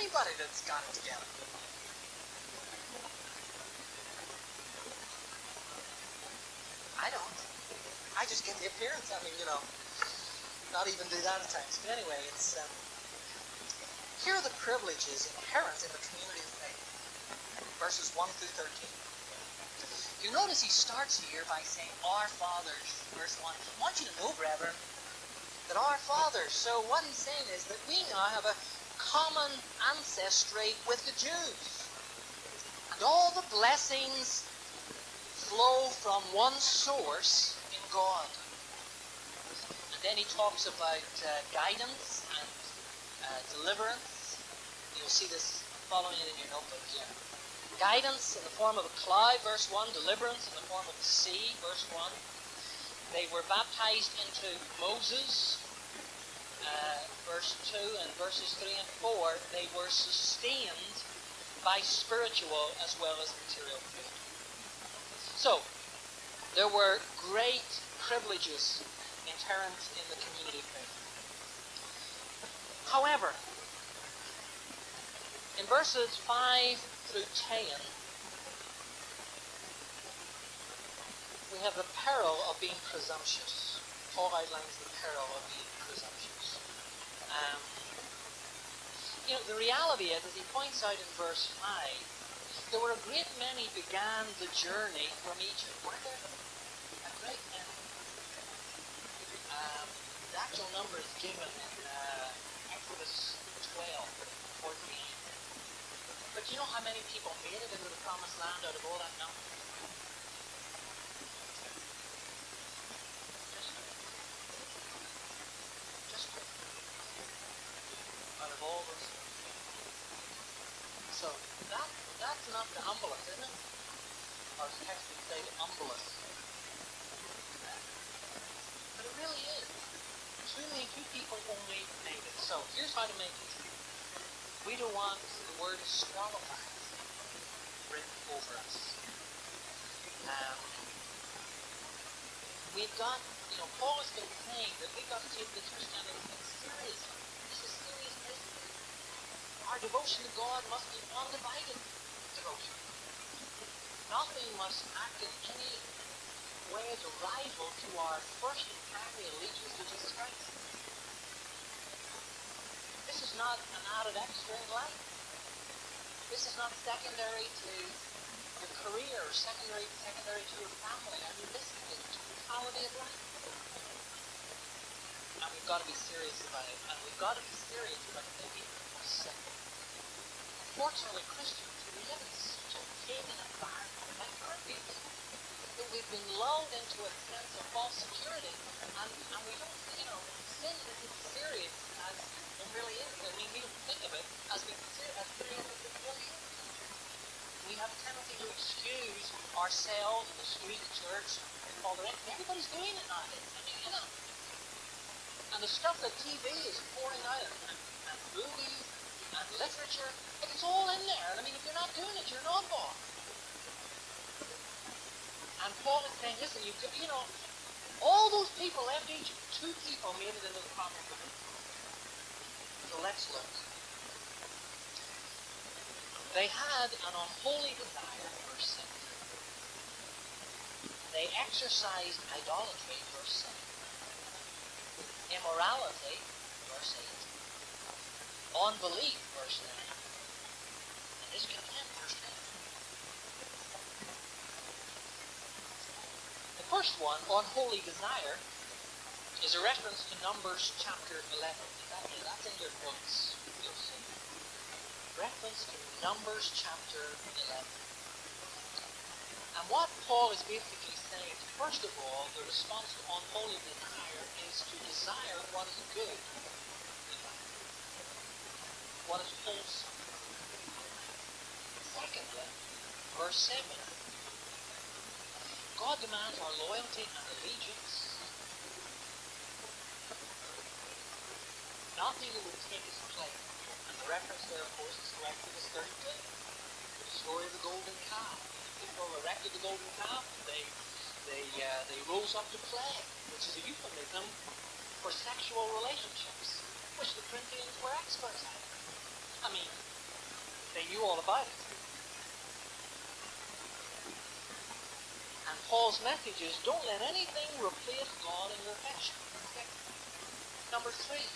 anybody that's got it together. I don't. I just get the appearance. I mean, you know, not even do that at times. But anyway, it's um, here are the privileges inherent in the community of faith. Verses 1 through 13. You notice he starts here by saying, Our fathers, verse 1. I want you to know, brethren, that our fathers. So what he's saying is that we now have a common ancestry with the Jews. And all the blessings flow from one source in God. And then he talks about uh, guidance and uh, deliverance. You'll see this following it in your notebook here. Guidance in the form of a cloud, verse 1. Deliverance in the form of the sea, verse 1. They were baptized into Moses, uh, verse 2, and verses 3 and 4. They were sustained by spiritual as well as material food. So, there were great privileges inherent in the community faith. However, in verses 5 through 10, we have the peril of being presumptuous. Paul outlines the peril of being. Um, you know, the reality is, as he points out in verse 5, there were a great many began the journey from Egypt. Were there? A great many. Um, the actual number is given in uh, Exodus 12, 14. But you know how many people made it into the promised land out of all that number? Just Just out of all. So that that's enough to humble us, isn't it? As text would say, us. But it really is. Many, two people only made it. So here's how to make it. We don't want the word disqualified written over us. Um, we've got, you know, Paul has been saying that we've got to take this Christianity thing seriously. This is serious business. Our devotion to God must be undivided devotion. Nothing must act in any way as a rival to our first and primary allegiance to Jesus Christ. This is not an added extra in life. This is not secondary to your career or secondary secondary to your family. I mean, this is the totality of life. And we've got to be serious about it. And we've got to be serious about making people sick. Unfortunately, Christians, we live in such a pagan environment like Corinthians that we've been lulled into a sense of false security. And, and we don't, you know, sin isn't serious as it really is. I mean, we don't think of it as as serious as it really is. We have a tendency to excuse ourselves, the street, the church, and all the rest. Everybody's doing it nowadays. I mean, you know. And the stuff that TV is pouring out, and, and movies, and literature, it's all in there. I mean, if you're not doing it, you're an oddball. And Paul is saying, listen, you you know, all those people left Egypt. Two people made it into the promised land. So let's look. They had an unholy desire, verse 6. They exercised idolatry, verse 7. Immorality, verse 8. Unbelief, verse 9. And discontent, verse 10. The first one, unholy desire, is a reference to Numbers chapter 11. That, that's in your books. You'll see. Reference to Numbers chapter 11. And what Paul is basically saying, first of all, the response to unholy desire is to desire what is good what is wholesome. Secondly, verse 7. God demands our loyalty and allegiance. Nothing that will take his place. And the reference there, of course, is to Exodus 32. The story of the golden calf. People erected the golden calf. They they uh, they rose up to play, which is a euphemism for sexual relationships, which the Corinthians were experts at. I mean, They knew all about it. And Paul's message is don't let anything replace God in your affection. Number three,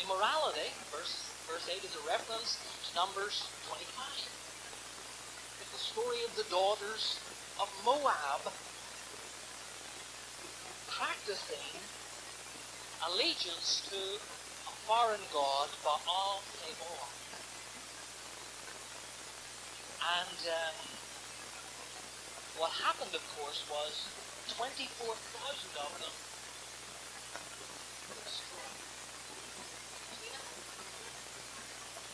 immorality, verse, verse 8 is a reference to Numbers 25. It's the story of the daughters of Moab practicing allegiance to foreign god, Baal Tabor. And um, what happened, of course, was 24,000 of them destroyed.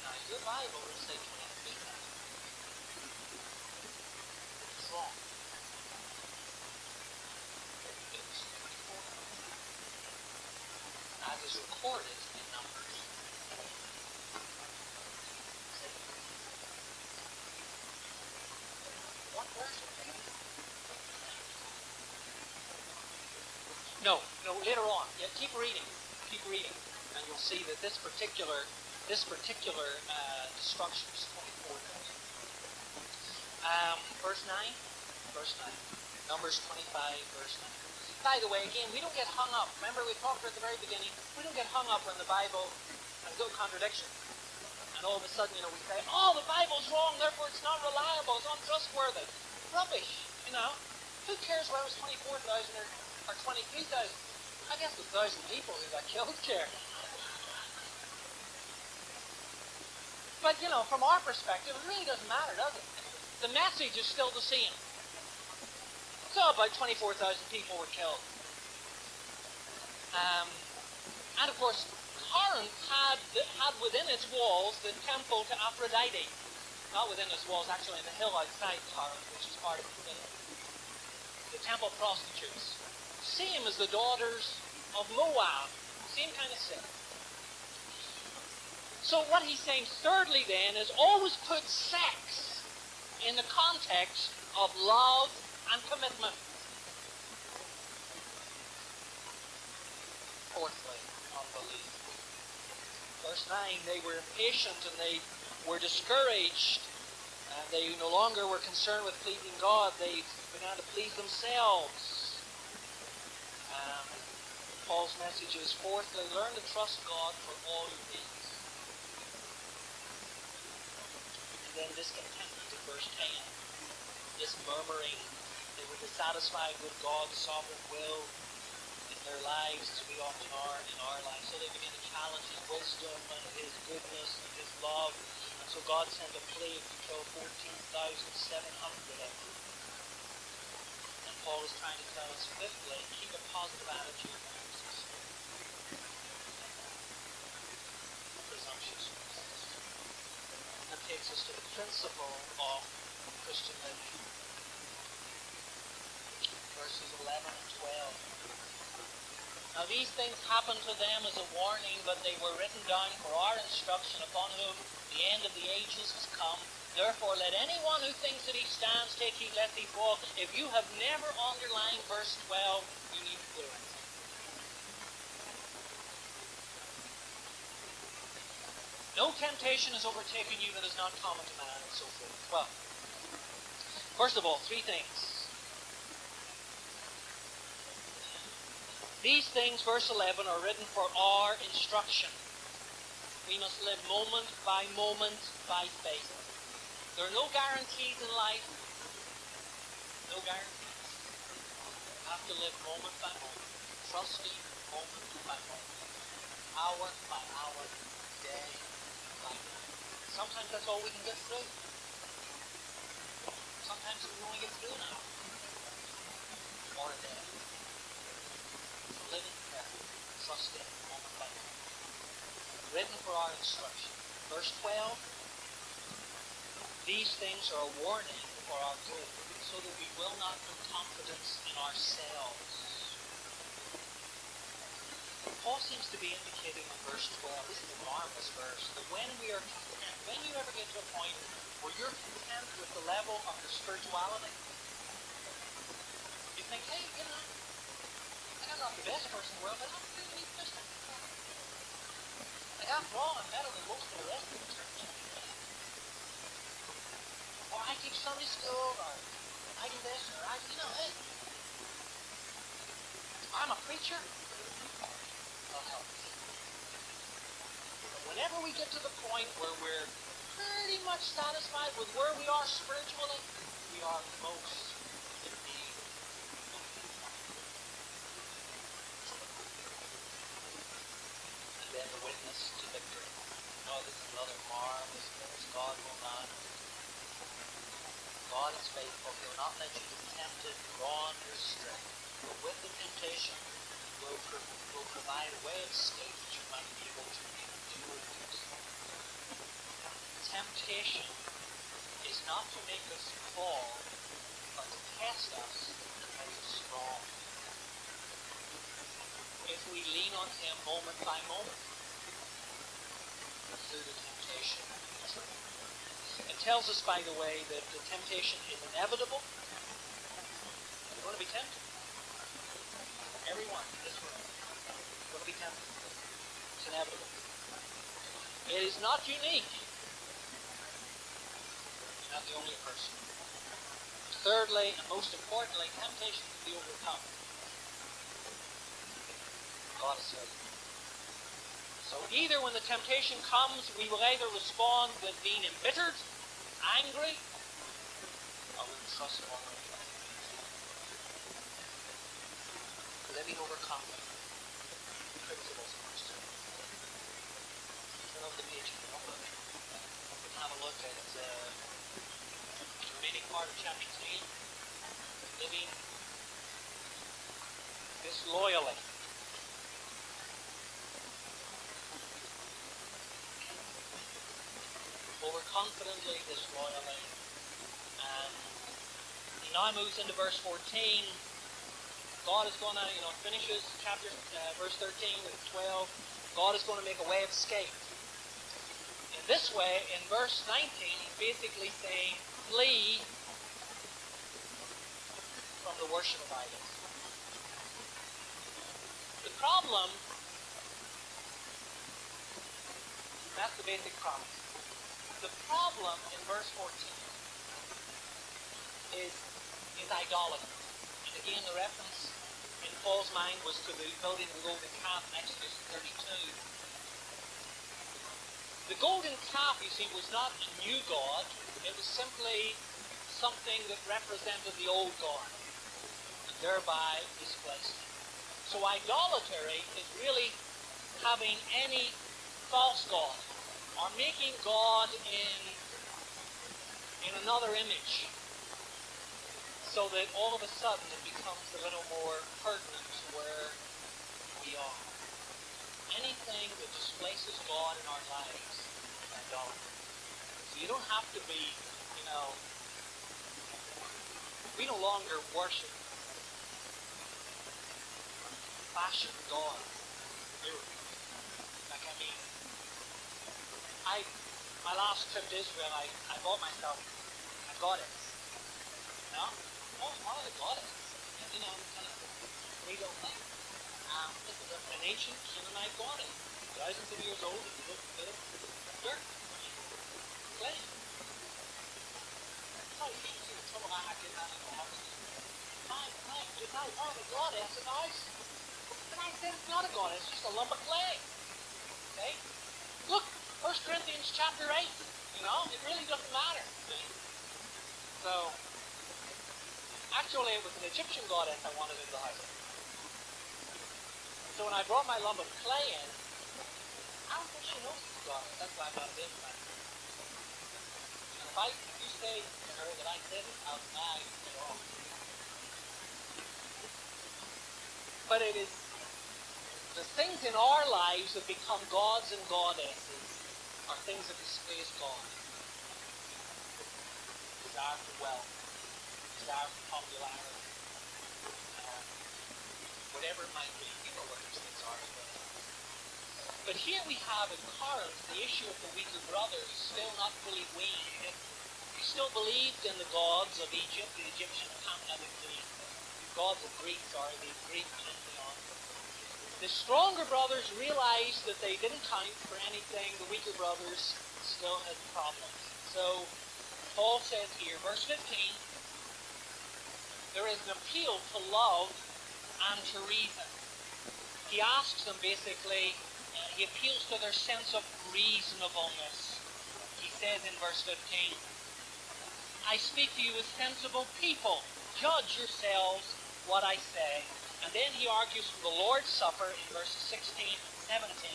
Now, your Bible will say 23,000. It's wrong. It was 24,000. That is recorded in Numbers. What version? No, no, later on. Yeah, keep reading. Keep reading. And you'll see that this particular this particular uh, destruction is 24,000. Um, verse 9? Verse 9. Numbers 25, verse 9. By the way, again, we don't get hung up. Remember, we talked at the very beginning, we don't get hung up when the Bible has no contradiction. And all of a sudden, you know, we say, oh, the Bible's wrong, therefore it's not reliable, it's untrustworthy. Rubbish, you know. Who cares whether it's was 24,000 or, or 23,000? I guess the thousand people who got killed care. But, you know, from our perspective, it really doesn't matter, does it? The message is still the same. So about 24,000 people were killed. Um, and of course, Corinth had, had within its walls the temple to Aphrodite. Not within its walls, actually in the hill outside Corinth, which is part of the, the temple prostitutes. Same as the daughters of Moab. Same kind of sin. So what he's saying thirdly then is always put sex in the context of love and commitment. Fourthly, unbelief. Verse 9, they were impatient and they were discouraged. And they no longer were concerned with pleasing God. They began to please themselves. Paul's message is fourthly, learn to trust God for all your needs. And then discontentment in verse 10. This murmuring, they were dissatisfied with God's sovereign will in their lives as we often are in our lives. So they began to challenge his wisdom and his goodness and his love. And so God sent a plague to kill 14,700 of them. And Paul is trying to tell us fifthly, keep a positive attitude presumptuousness. That takes us to the principle of Christian living. Verses 11 and 12. Now these things happened to them as a warning, but they were written down for our instruction, upon whom the end of the ages has come. Therefore, let anyone who thinks that he stands take heed lest he fall. If you have never underlined verse 12, you need to do it. No temptation has overtaken you that is not common to man, and so forth. Well, first of all, three things. These things, verse 11, are written for our instruction. We must live moment by moment by faith. There are no guarantees in life. No guarantees. Have to live moment by moment, trusting moment by moment, hour by hour, day by day. Sometimes that's all we can get through. Sometimes we only get through hour or a day. Living trusting moment by moment. Written for our instruction. Verse 12. These things are a warning for our good, so that we will not put confidence in ourselves. Paul seems to be indicating in verse 12, this is a marvelous verse, that when we are content, when you ever get to a point where you're content with the level of your spirituality, you think, hey, you know, I'm not the best person in the world, but I'm good at Christian. Like, after all, I'm better than most of the rest of the church. Or I teach Sunday school, or I do this, or I, you know, hey, I'm a preacher whenever we get to the point where we're pretty much satisfied with where we are spiritually, we are most in need And then the witness to victory. Oh, this is another marvelous verse. God will not. God is faithful. He will not let you be tempted, drawn, or astray. But with the temptation, will, provide a way of escape that you might be able to endure. Temptation is not to make us fall, but to test us us strong. If we lean on Him moment by moment through the temptation. It tells us, by the way, that the temptation is inevitable. You're going to be tempted. Everyone in this room to be tempted. It's inevitable. It is not unique. You're not the only person. Thirdly, and most importantly, temptation can be overcome. God is faithful. So either when the temptation comes, we will either respond with being embittered, angry, or we will trust in we Living overconfident. Principles Turn over the page. Have a look at part of chapter 3. Living disloyally. overconfidently, disloyally. And he now moves into verse 14. God is going to, you know, finishes chapter, uh, verse 13 with 12. God is going to make a way of escape. In this way, in verse 19, he's basically saying, flee from the worship of idols. The problem, that's the basic problem. The problem in verse 14 is, is idolatry. And again, the reference in Paul's mind was to the building of the golden calf in Exodus 32. The golden calf, you see, was not a new god. It was simply something that represented the old god, and thereby displaced it. So idolatry is really having any false god or making God in in another image so that all of a sudden it becomes a little more pertinent to where we are. Anything that displaces God in our lives So you don't have to be, you know, we no longer worship fashion God. Like I mean, I, my last trip to Israel, I, I bought myself a goddess. You know? Oh, wow, a goddess. And, you know, kind of thing. Um, this is an ancient Canaanite goddess. Thousands of years old, if you look at it, dirt, trouble I said, it's not a goddess, it's just a lump of clay. Okay? Look, 1 Corinthians chapter 8. You know, it really doesn't matter. So, actually, it was an Egyptian goddess I wanted in the house. So when I brought my lump of clay in, I don't think she knows it's a goddess. That's why I brought it in. I, you say to her that I it, deny it wrong. But it is the things in our lives that become gods and goddesses are things that displease God. Desire for wealth, desire for popularity, uh, whatever it might be. You know what those things are as well. But here we have in Corinth the issue of the weaker brothers still not fully weaned. They still believed in the gods of Egypt, the Egyptian, pantheon, the, gods of Greece, sorry, the Greek pantheon. The stronger brothers realized that they didn't count for anything. The weaker brothers still had problems. So Paul says here, verse 15, there is an appeal to love and to reason. He asks them basically, he appeals to their sense of reasonableness. He says in verse 15, I speak to you as sensible people. Judge yourselves what I say. And then he argues from the Lord's Supper in verses 16 and 17.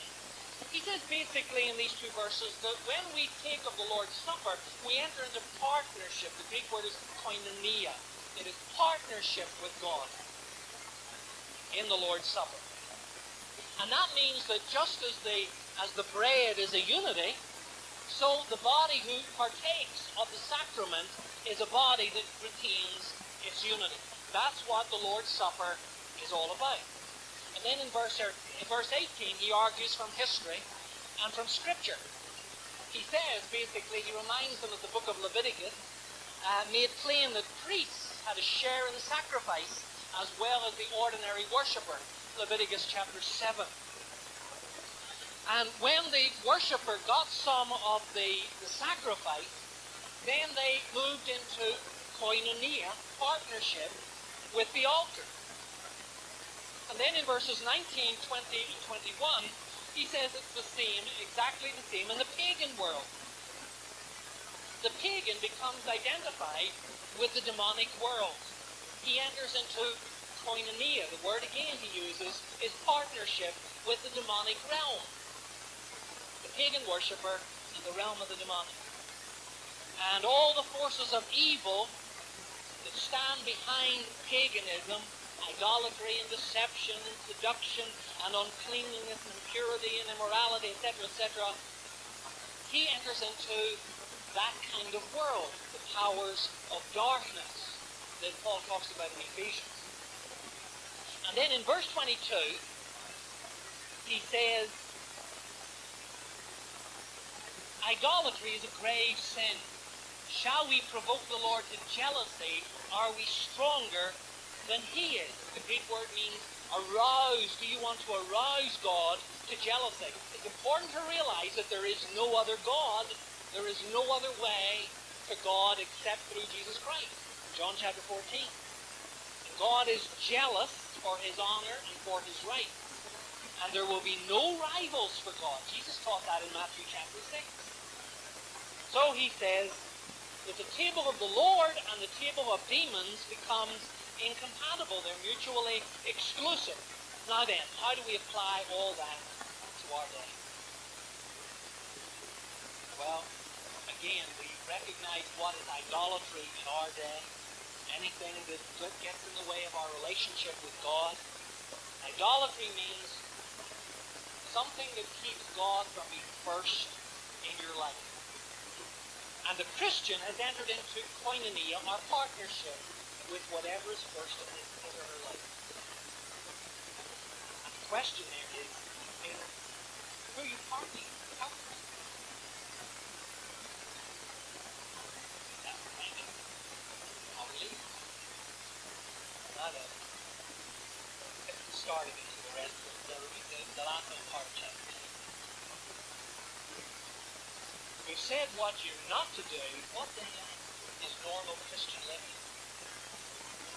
He says basically in these two verses that when we take of the Lord's Supper, we enter into partnership. The Greek word is koinonia. It is partnership with God in the Lord's Supper. And that means that just as the as the bread is a unity, so the body who partakes of the sacrament is a body that retains its unity. That's what the Lord's Supper is all about. And then in verse, in verse 18, he argues from history and from Scripture. He says, basically, he reminds them of the book of Leviticus uh, made plain that priests had a share in the sacrifice as well as the ordinary worshipper. Leviticus chapter 7. And when the worshipper got some of the, the sacrifice, then they moved into koinonia, partnership, with the altar. And then in verses 19, 20, and 21, he says it's the same, exactly the same in the pagan world. The pagan becomes identified with the demonic world. He enters into koinonia. The word again he uses is partnership with the demonic realm The pagan worshipper in the realm of the demonic. And all the forces of evil that stand behind paganism, idolatry and deception and seduction and uncleanliness and impurity and immorality, etc., etc., he enters into that kind of world, the powers of darkness that Paul talks about in Ephesians. And then in verse 22, he says, Idolatry is a grave sin. Shall we provoke the Lord to jealousy? Are we stronger than He is? The Greek word means arouse. Do you want to arouse God to jealousy? It's important to realize that there is no other God. There is no other way to God except through Jesus Christ. John chapter 14. God is jealous for his honor and for his right. And there will be no rivals for God. Jesus taught that in Matthew chapter 6. So he says that the table of the Lord and the table of demons becomes incompatible. They're mutually exclusive. Now then, how do we apply all that to our day? Well, again, we recognize what is idolatry in our day. Anything that gets in the way of our relationship with God. Idolatry means something that keeps God from being first in your life. And the Christian has entered into koinonia, our partnership, with whatever is first in his, or her life. And the question there is, is who are you partnering with? That's the kind of how we leave. The of it to the rest of the, the, the part of chapter We've said what you're not to do. What then is normal Christian living?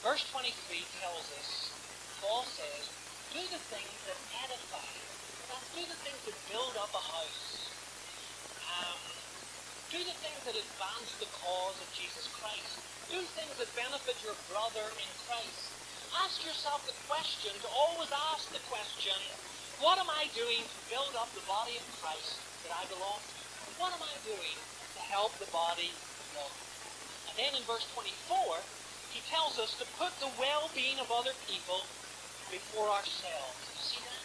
Verse 23 tells us, Paul says, do the things that edify. That's do the things that build up a house. Um, do the things that advance the cause of Jesus Christ. Do things that benefit your brother in Christ. Ask yourself the question, to always ask the question, what am I doing to build up the body of Christ that I belong to? What am I doing to help the body grow? And then in verse 24, he tells us to put the well-being of other people before ourselves. See that?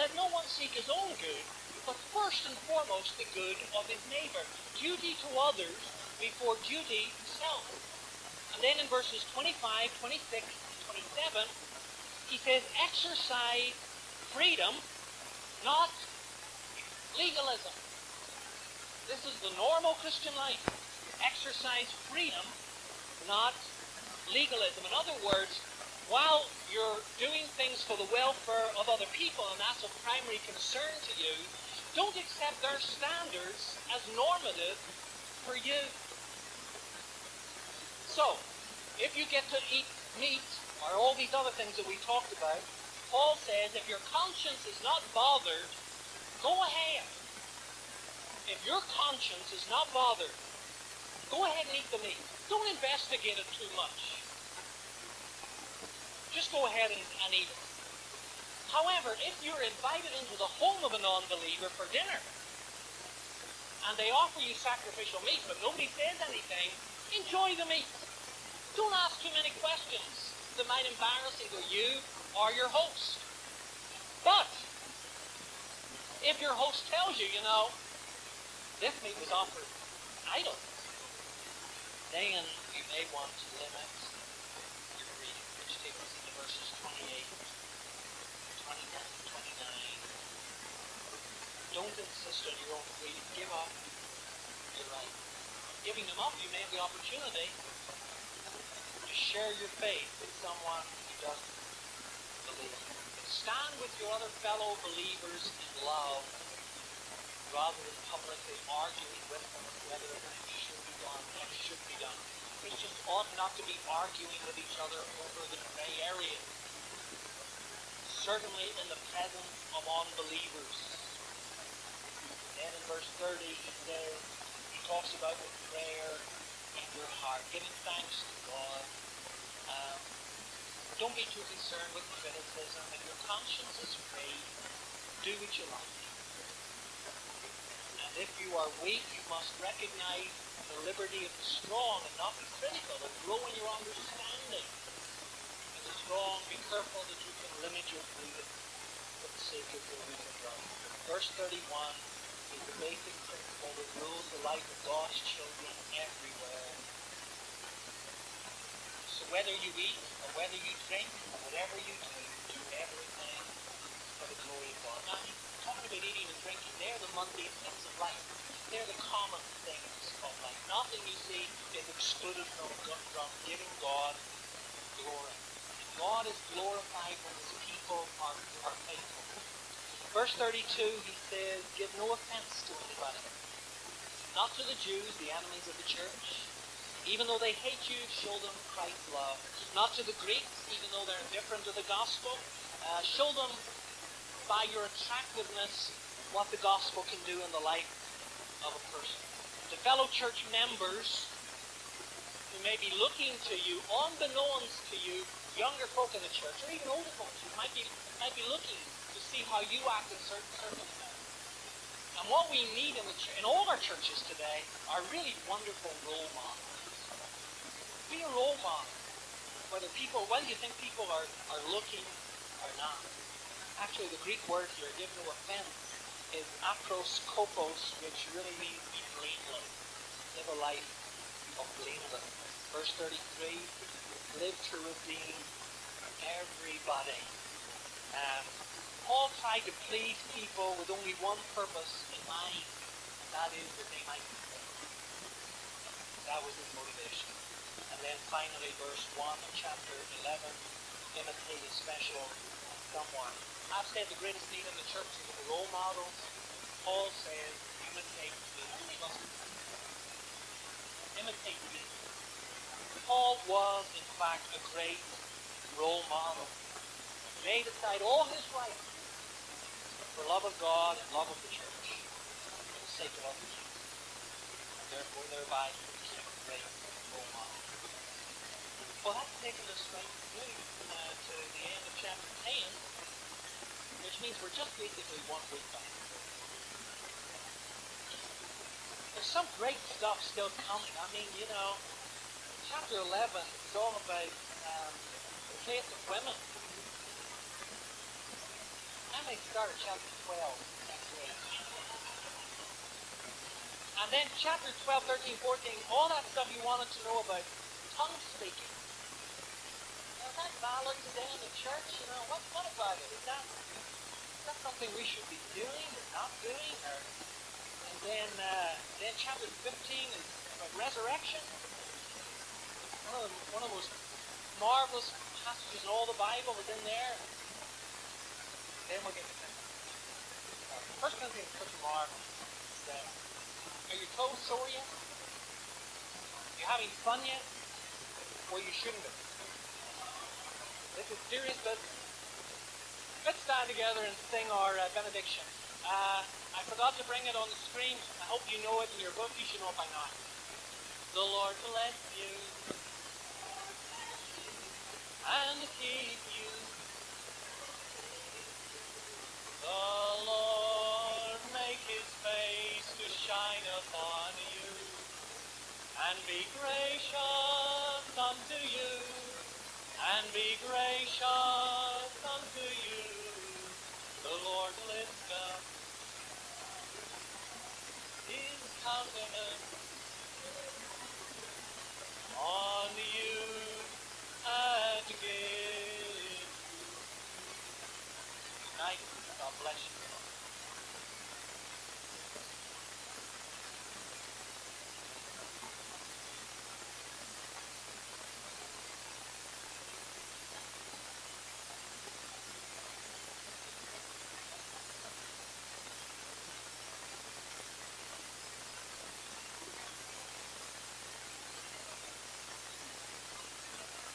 Let no one seek his own good, but first and foremost the good of his neighbor. Duty to others before duty to self. And then in verses 25, 26, 27, he says, exercise freedom, not legalism. This is the normal Christian life. Exercise freedom, not legalism. In other words, while you're doing things for the welfare of other people, and that's of primary concern to you, don't accept their standards as normative for you. So, if you get to eat meat or all these other things that we talked about, Paul says if your conscience is not bothered, go ahead. If your conscience is not bothered, go ahead and eat the meat. Don't investigate it too much. Just go ahead and, and eat it. However, if you're invited into the home of a non-believer for dinner, and they offer you sacrificial meat, but nobody says anything, enjoy the meat. Don't ask too many questions that might embarrass either you or your host. But if your host tells you, you know, this meat was offered idol, then you may want to limit your reading, which takes us into verses 28, 29, 29. Don't insist on your own freedom. Give up your right. Giving them up, you may have the opportunity share your faith with someone who doesn't believe. Stand with your other fellow believers in love rather than publicly arguing with them whether things should be done or should be done. Christians ought not to be arguing with each other over the gray areas. Certainly in the presence of unbelievers. Then in verse 30 he says, he talks about the prayer in your heart, giving thanks to God. Um, don't be too concerned with criticism. If your conscience is free, do what you like. And if you are weak, you must recognize the liberty of the strong and not be critical and grow in your understanding. As the strong, be careful that you can limit your freedom for the sake of your weak and. Verse 31 is the basic principle that rules the life of God's children everywhere. Whether you eat or whether you drink or whatever you do, do everything for the glory of God. Now, talking about eating and drinking, they're the mundane things of life. They're the common things of life. Nothing you see is excluded from, from giving God glory. God is glorified when his people are, are faithful. Verse 32, he says, Give no offense to anybody. Not to the Jews, the enemies of the church. Even though they hate you, show them Christ's love. Not to the Greeks, even though they're indifferent to the gospel. Uh, show them by your attractiveness what the gospel can do in the life of a person. To fellow church members who may be looking to you, unbeknownst to you, younger folk in the church, or even older folks who might be, might be looking to see how you act in certain circumstances. And what we need in, the in all our churches today are really wonderful role models. Whether people, whether you think people are, are looking or not. Actually, the Greek word here, give no offense, is aproskopos, which really means be blameless. Live a life of blameless. Verse 33, live to redeem everybody. Um, Paul tried to please people with only one purpose in mind, and that is that they might be saved. That was his motivation. And then finally, verse 1 of chapter 11, imitate a special someone. I've said the greatest need in the church is a role model. Paul says, imitate me. Imitate me. Paul was, in fact, a great role model. He laid aside all his rights for love of God and love of the church for the sake of others. And therefore, thereby, he became a great role model. Well, that's taken us right through uh, to the end of chapter 10, which means we're just basically one week back. There's some great stuff still coming. I mean, you know, chapter 11 is all about um, the place of women. I may start at chapter 12 next week. And then chapter 12, 13, 14, all that stuff you wanted to know about tongue speaking. That today in the church? You know, what, what about it? Is that, is that something we should be doing or not doing? Or, and then, uh, then chapter 15 is about resurrection. One of, the, one of the most marvelous passages in all the Bible is in there. Then we'll get to that. First Corinthians is such a marvel. Are your toes sore yet? Are You having fun yet? Well, you shouldn't have. This is serious business. Let's stand together and sing our uh, benediction. Uh, I forgot to bring it on the screen. I hope you know it in your book. You should know it by now. The Lord bless you and keep you. The Lord make his face to shine upon you and be gracious unto you and be gracious